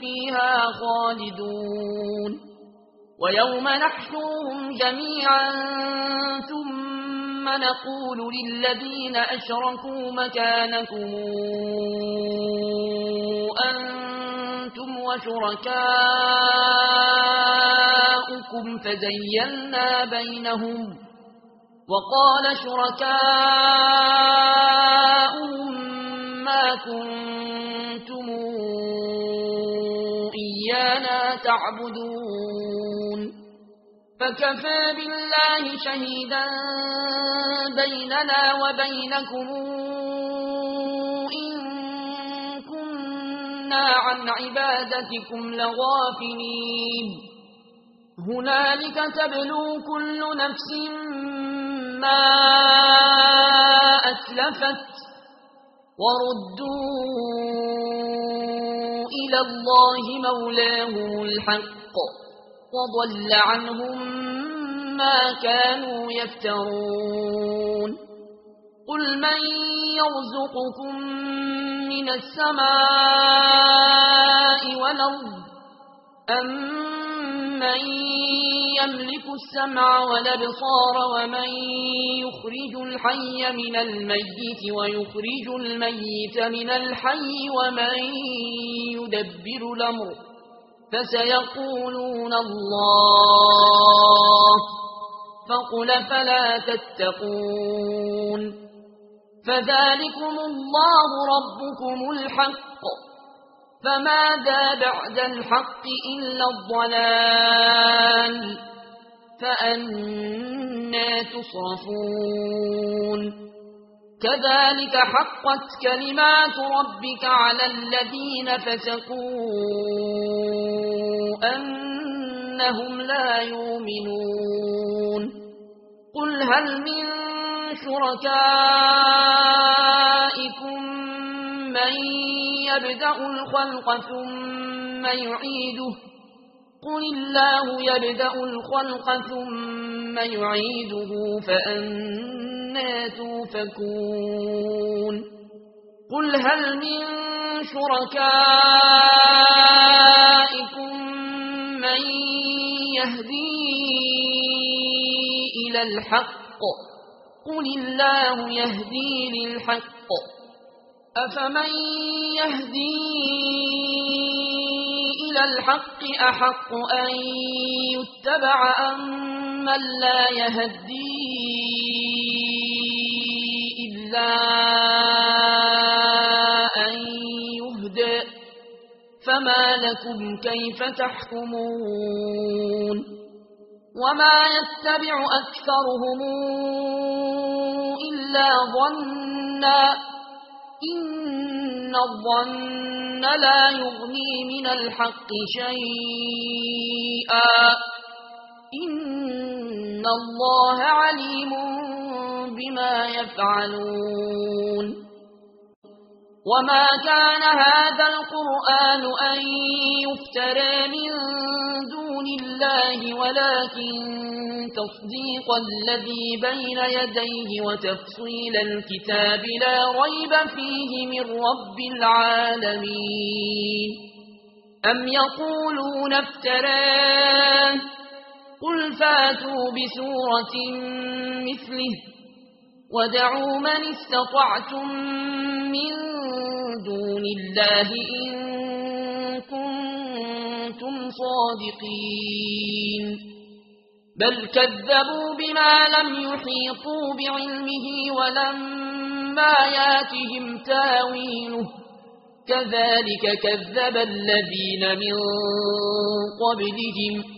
فيها خالدون. ويوم نحشوهم جميعا ثم نقول للذين أشركوا مكانكم أنتم وشركاؤكم فزينا بينهم وقال شركاؤهم ما كنتم ما تعبدون. فكفى بالله شهيدا بيننا وبينكم. إن كنا عن عبادتكم لغافلين. هنالك تبلو كل نفس ما أتلفت وردون إلى الله مولاهم الحق وضل عنهم ما كانوا يفترون قل من يرزقكم من السماء والأرض أم من يملك السمع ومن يخرج الحي من الميت ويخرج الميت من الحي ومن يدبر الأمر فسيقولون الله فقل فلا تتقون فذلكم الله ربكم الحق فماذا بعد الحق إلا الضلال فأنا تصرفون كذلك حقت كلمات ربك على الذين فسقوا أنهم لا يؤمنون. قل هل من شركائكم من يبدأ الخلق ثم يعيده؟ قل الله يبدأ الخلق ثم يعيده فأنت أَنَّى تُؤْفَكُونَ قُلْ هَلْ مِنْ شُرَكَائِكُمْ مَنْ يَهْدِي إِلَى الْحَقِّ؟ قُلِ اللَّهُ يَهْدِي لِلْحَقِّ. أَفَمَنْ يَهْدِي إِلَى الْحَقِّ أَحَقُّ أَنْ يُتَّبَعَ أم من لَا يهديه عسى أن يهدى فما لكم كيف تحكمون وما يتبع أكثرهم إلا ظنا إن الظن لا يغني من الحق شيئا إن الله عليم بما يفعلون. وما كان هذا القرآن أن يفترى من دون الله ولكن تصديق الذي بين يديه وتفصيل الكتاب لا ريب فيه من رب العالمين. أم يقولون افتراه؟ قل فاتوا بسورة مثله. ودعوا من استطعتم من دون الله إن كنتم صادقين بل كذبوا بما لم يحيطوا بعلمه ولما ياتهم تاويله كذلك كذب الذين من قبلهم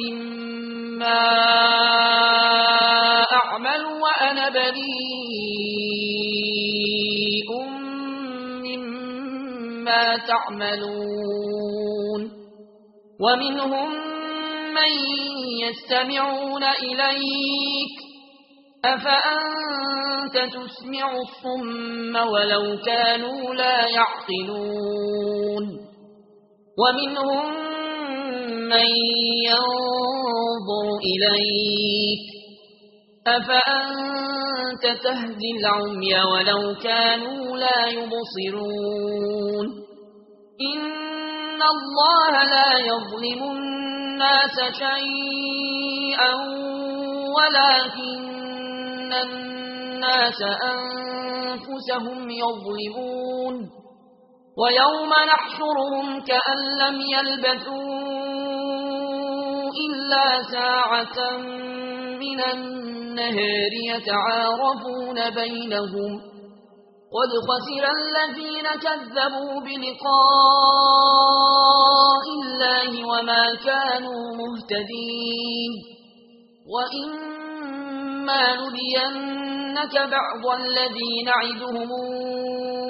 مما أعمل وأنا بريء مما تعملون. ومنهم من يستمعون إليك. أفأنت تسمع الصم ولو كانوا لا يعقلون. ومنهم من ينظر إليك أفأنت تهدي العمي ولو كانوا لا يبصرون؟ إن الله لا يظلم الناس شيئا ولكن الناس أنفسهم يظلمون. ويوم نحشرهم كأن لم يلبثون إلا ساعة من النهار يتعارفون بينهم قد خسر الذين كذبوا بلقاء الله وما كانوا مهتدين وإما نبينك بعض الذين عدهمون